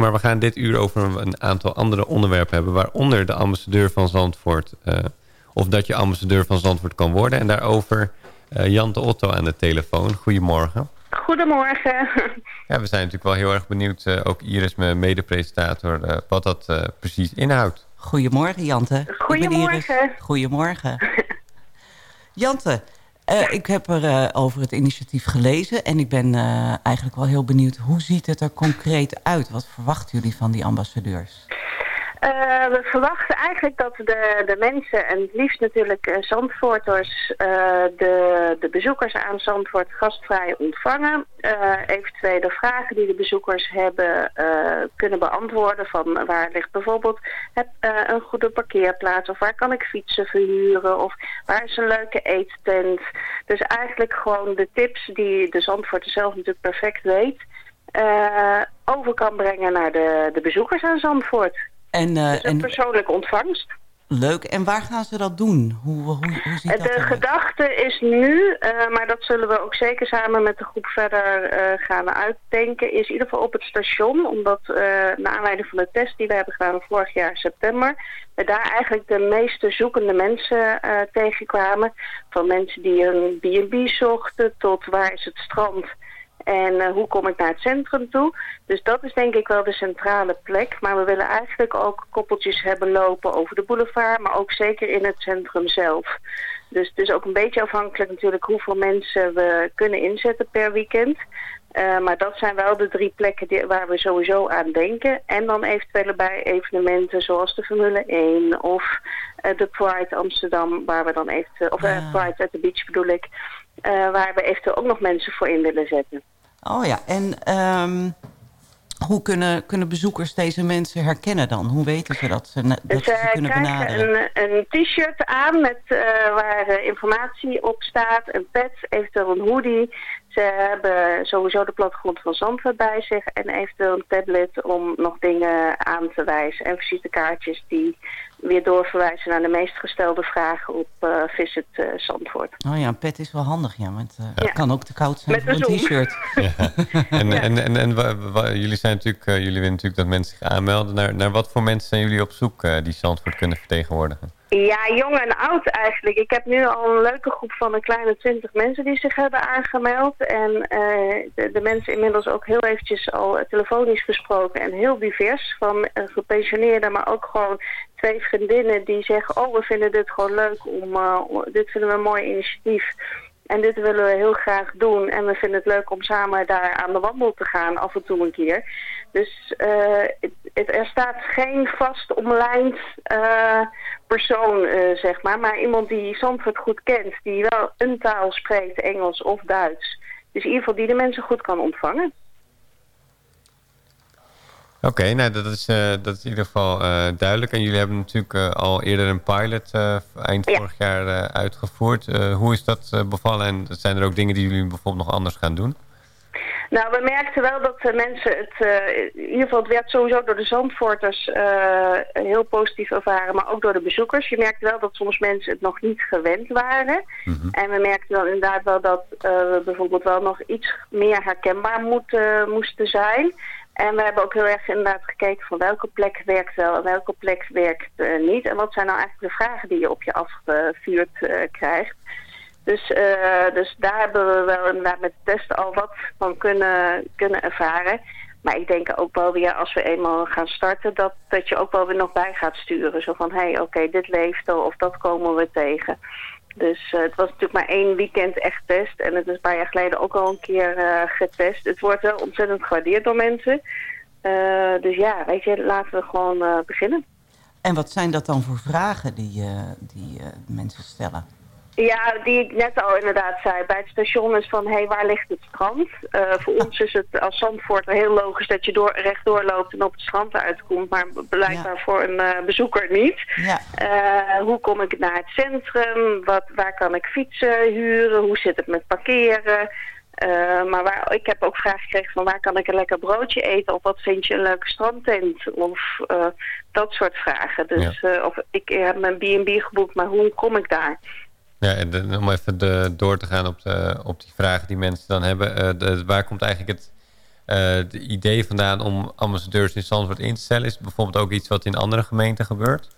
Maar we gaan dit uur over een aantal andere onderwerpen hebben. Waaronder de ambassadeur van Zandvoort. of dat je ambassadeur van Zandvoort kan worden. En daarover Jan de Otto aan de telefoon. Goedemorgen. Goedemorgen. Ja, we zijn natuurlijk wel heel erg benieuwd, ook Iris, mijn mede-presentator, wat dat precies inhoudt. Goedemorgen, Jante. Goedemorgen. Goedemorgen. Jante, uh, ik heb er uh, over het initiatief gelezen... en ik ben uh, eigenlijk wel heel benieuwd... hoe ziet het er concreet uit? Wat verwachten jullie van die ambassadeurs? Uh, we verwachten eigenlijk dat de, de mensen, en het liefst natuurlijk uh, Zandvoorters, uh, de, de bezoekers aan Zandvoort gastvrij ontvangen. eventuele vragen die de bezoekers hebben kunnen beantwoorden van waar ligt bijvoorbeeld een goede parkeerplaats of waar kan ik fietsen verhuren of waar is een leuke eettent. Dus eigenlijk gewoon de tips die de Zandvoorter zelf natuurlijk perfect weet, over kan brengen naar de, de bezoekers aan Zandvoort. En, uh, dus een en... persoonlijke ontvangst. Leuk. En waar gaan ze dat doen? Hoe, hoe, hoe ziet de dat gedachte is nu, uh, maar dat zullen we ook zeker samen met de groep verder uh, gaan uitdenken, is in ieder geval op het station. Omdat uh, naar aanleiding van de test die we hebben gedaan vorig jaar september, we daar eigenlijk de meeste zoekende mensen tegenkwamen. Van mensen die een B&B zochten tot waar is het strand en uh, hoe kom ik naar het centrum toe? Dus dat is denk ik wel de centrale plek. Maar we willen eigenlijk ook koppeltjes hebben lopen over de boulevard. Maar ook zeker in het centrum zelf. Dus het is ook een beetje afhankelijk natuurlijk hoeveel mensen we kunnen inzetten per weekend. Uh, maar dat zijn wel de drie plekken die, waar we sowieso aan denken. En dan eventuele bij evenementen zoals de Formule 1 of uh, de Pride Amsterdam, waar we dan eventueel, of uh, Pride at the Beach bedoel ik, waar we eventueel ook nog mensen voor in willen zetten. Oh ja, en um, hoe kunnen, kunnen bezoekers deze mensen herkennen dan? Hoe weten ze dat ze, dat dus, ze kunnen benaderen? een, een t-shirt aan met, uh, waar informatie op staat, een pet, eventueel een hoodie. Ze hebben sowieso de plattegrond van Zandvoort bij zich en eventueel een tablet om nog dingen aan te wijzen. En visitekaartjes die weer doorverwijzen naar de meest gestelde vragen op uh, Visit uh, Zandvoort. Oh ja, een pet is wel handig, ja. Want uh, het kan ook te koud zijn Met voor een t-shirt. Ja. En, ja. en, en, en, jullie, zijn natuurlijk, jullie willen natuurlijk dat mensen zich aanmelden. Naar, naar wat voor mensen zijn jullie op zoek die Zandvoort kunnen vertegenwoordigen? Ja, jong en oud eigenlijk. Ik heb nu al een leuke groep van een kleine twintig mensen die zich hebben aangemeld. En uh, de, mensen inmiddels ook heel eventjes al telefonisch gesproken en heel divers. Van uh, gepensioneerden, maar ook gewoon twee vriendinnen die zeggen... oh, we vinden dit gewoon leuk, om, uh, dit vinden we een mooi initiatief... En dit willen we heel graag doen. En we vinden het leuk om samen daar aan de wandel te gaan, af en toe een keer. Dus uh, het, er staat geen vast omlijnd uh, persoon, uh, zeg maar. Maar iemand die Zandvoort goed kent, die wel een taal spreekt, Engels of Duits. Dus in ieder geval die de mensen goed kan ontvangen. Oké, okay, nou dat is, uh, dat is in ieder geval duidelijk. En jullie hebben natuurlijk al eerder een pilot eind ja. vorig jaar uitgevoerd. hoe is dat bevallen en zijn er ook dingen die jullie bijvoorbeeld nog anders gaan doen? Nou, we merkten wel dat de mensen het... in ieder geval, het werd sowieso door de Zandvoorters heel positief ervaren, maar ook door de bezoekers. Je merkte wel dat soms mensen het nog niet gewend waren. Mm -hmm. En we merkten dan inderdaad wel dat we bijvoorbeeld wel nog iets meer herkenbaar moeten, moesten zijn... En we hebben ook heel erg inderdaad gekeken van welke plek werkt wel en welke plek werkt uh, niet. En wat zijn nou eigenlijk de vragen die je op je afgevuurd uh, krijgt. Dus, uh, dus daar hebben we wel inderdaad met testen al wat van kunnen, kunnen ervaren. Maar ik denk ook wel weer als we eenmaal gaan starten dat, dat je ook wel weer nog bij gaat sturen. Zo van hé hey, oké dit leeft al of dat komen we tegen. Dus uh, het was natuurlijk maar één weekend echt test. En het is een paar jaar geleden ook al een keer uh, getest. Het wordt wel ontzettend gewaardeerd door mensen. Dus ja, weet je, laten we gewoon beginnen. En wat zijn dat dan voor vragen die, die mensen stellen? Ja, die ik net al inderdaad zei. Bij het station is van, hé, hey, waar ligt het strand? Uh, voor ons is het als Zandvoort heel logisch dat je door, rechtdoor loopt en op het strand uitkomt. Maar blijkbaar ja. voor een uh, bezoeker niet. Ja. Uh, hoe kom ik naar het centrum? Wat, waar kan ik fietsen huren? Hoe zit het met parkeren? maar waar, ik heb ook vragen gekregen van waar kan ik een lekker broodje eten? Of wat vind je een leuke strandtent? Of dat soort vragen. Dus ja. of ik heb mijn B&B geboekt, maar hoe kom ik daar? Ja, en om even de, door te gaan op, de, op die vragen die mensen dan hebben. De, waar komt eigenlijk het, het idee vandaan om ambassadeurs in Zandvoort in te stellen? Is bijvoorbeeld ook iets wat in andere gemeenten gebeurt?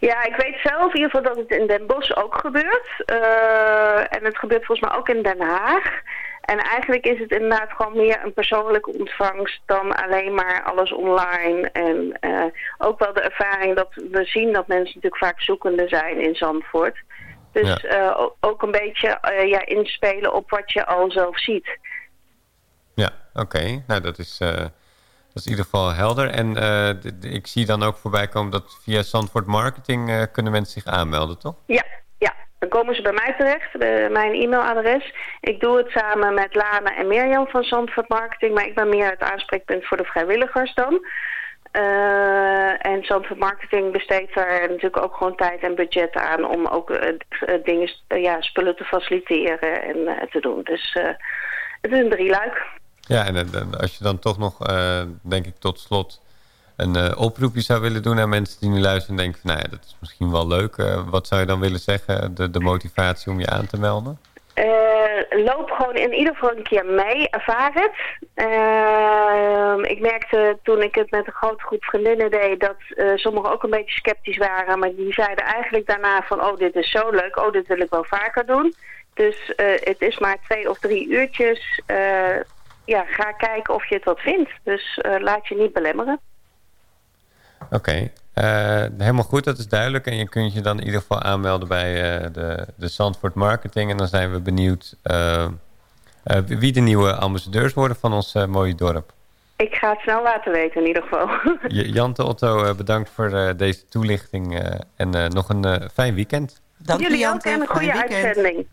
Ja, ik weet zelf in ieder geval dat het in Den Bosch ook gebeurt. Uh, en het gebeurt volgens mij ook in Den Haag. En eigenlijk is het inderdaad gewoon meer een persoonlijke ontvangst dan alleen maar alles online. En ook wel de ervaring dat we zien dat mensen natuurlijk vaak zoekende zijn in Zandvoort. Dus ja. uh, ook een beetje ja, inspelen op wat je al zelf ziet. Ja, oké. Okay. Nou, dat is... Dat is in ieder geval helder. En ik zie dan ook voorbij komen dat via Zandvoort Marketing kunnen mensen zich aanmelden, toch? Ja, ja. Dan komen ze bij mij terecht, mijn e-mailadres. Ik doe het samen met Lana en Mirjam van Zandvoort Marketing, maar ik ben meer het aanspreekpunt voor de vrijwilligers dan. Uh, en Zandvoort Marketing besteedt daar natuurlijk ook gewoon tijd en budget aan om ook dingen, ja, spullen te faciliteren en te doen. Dus het is een drieluik. Ja, en als je dan toch nog, denk ik tot slot, een oproepje zou willen doen aan mensen die nu luisteren en denken van, nou ja, dat is misschien wel leuk. Wat zou je dan willen zeggen, de, de motivatie om je aan te melden? Loop gewoon in ieder geval een keer mee, ervaar het. Ehm, ik merkte toen ik het met een grote groep vriendinnen deed dat sommigen ook een beetje sceptisch waren. Maar die zeiden eigenlijk daarna van, oh dit is zo leuk, oh dit wil ik wel vaker doen. Dus het is maar twee of drie uurtjes ja, ga kijken of je het wat vindt. Dus uh, laat je niet belemmeren. Oké. Uh, helemaal goed, dat is duidelijk. En je kunt je dan in ieder geval aanmelden bij uh, de, de Zandvoort Marketing. En dan zijn we benieuwd wie de nieuwe ambassadeurs worden van ons mooie dorp. Ik ga het snel laten weten in ieder geval. Jante Otto, bedankt voor deze toelichting. en nog een fijn weekend. Dank Jullie Jante, ook en een goede uitzending.